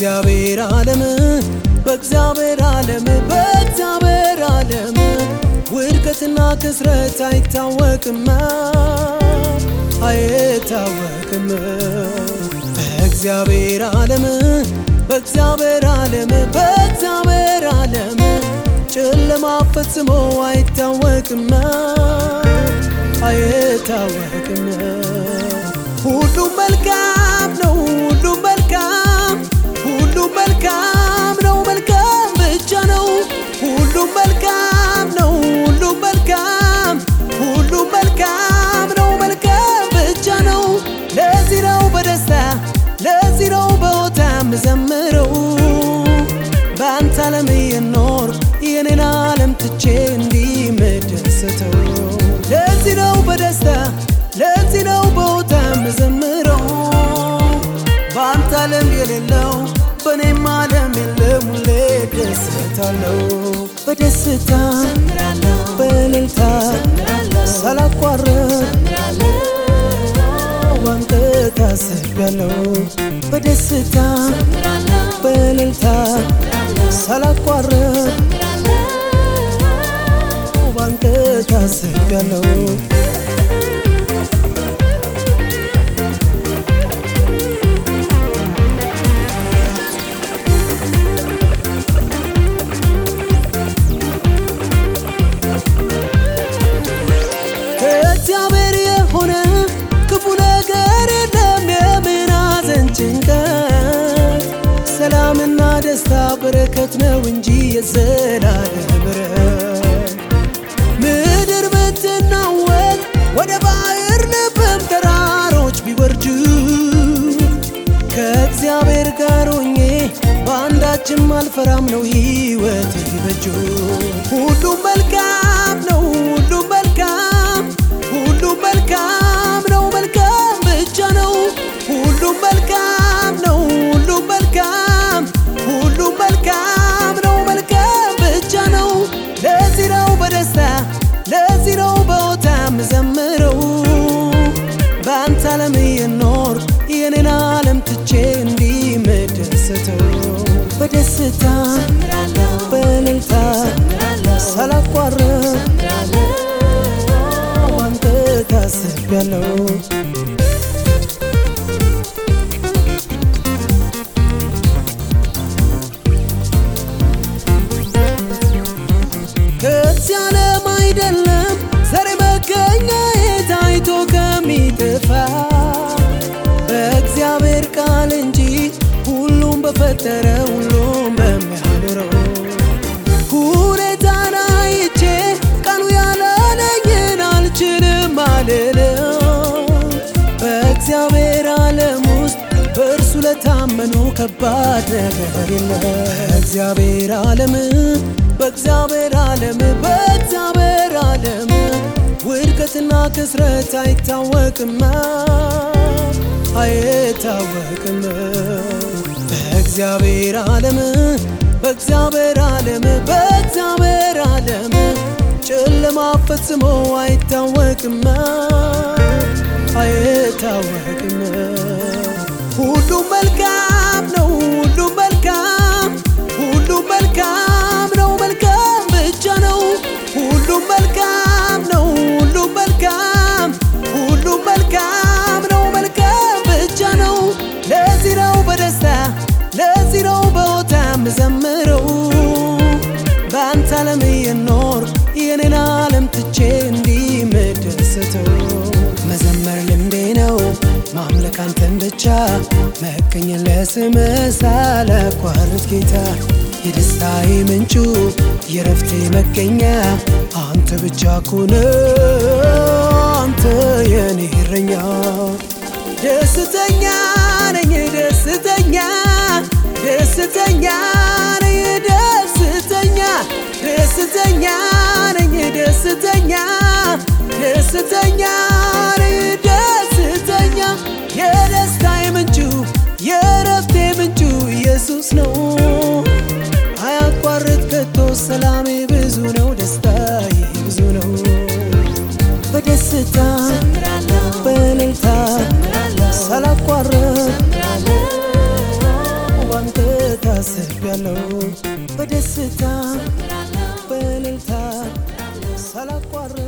በእግዚአብሔር ዓለም በእግዚአብሔር ዓለም በእግዚአብሔር ዓለም ውድቀትና ክስረት አይታወቅም አይታወቅም። በእግዚአብሔር ዓለም በእግዚአብሔር ዓለም በእግዚአብሔር ዓለም ጨለማ ፈጽሞ አይታወቅም አይታወቅም። ሁሉም መልካም በሆታ ምዘምረው በአንተ ዓለም የኖር የኔን ዓለም ትቼ እንዲመደሰተው። ለዚህ ነው በደስታ ለዚህ ነው በሆታ ምዘምረው በአንተ ዓለም የሌለው በእኔም ዓለም የለም ሁሌ ደስታለው። በደስታ በእልልታ ሳላቋርጥ ባንተ ታስቤያለሁ በደስታ በእልልታ ሳላቋርጥ ባንተ ታስቤያለሁ በረከት ነው እንጂ የዘላለም ምሕረት ምድር ብትናወጥ ወደ ባሕር ልብም ተራሮች ቢወርዱ ከእግዚአብሔር ጋር ሆኜ በአንዳችም አልፈራም ነው ሕይወቴ በእጁ ሁሉም መልካም በፈጠረ ሁሉም በሚያኖረው ሁኔታን አይቼ ቀኑ ያላለኝን አልችልም አልልም። በእግዚአብሔር ዓለም ውስጥ በእርሱ ለታመኑ ከባድ ነገር የለም። በእግዚአብሔር ዓለም በእግዚአብሔር ዓለም በእግዚአብሔር ዓለም ውድቀትና ክስረት አይታወቅም አይታወቅም በእግዚአብሔር ዓለም በእግዚአብሔር ዓለም በእግዚአብሔር ዓለም ጨለማ ፈጽሞ አይታወቅም አይታወቅም። ሁሉም መልካም የኔን ዓለም ትቼ እንዲመደሰተው መዘመር ልምዴ ነው። ማምለክ አንተን ብቻ መገኘት ለስምህ ሳላቋርጥ ጌታ የደስታዬ ምንጩ የረፍቴ መገኛ አንተ ብቻ ኮነ አንተ የኔ እረኛ። ደስተኛ ነኝ ደስተኛ ደስተኛ ነኝ ደስተኛ ደስተኛ አያቋርጥ ከቶ ሰላሜ ብዙ ነው፣ ደስታዬ ብዙ ነው። በደስታ በእልልታ ሳላቋርጥ ባንተ ታስቤያለሁ። በደስታ በእልልታ ሳላቋርጥ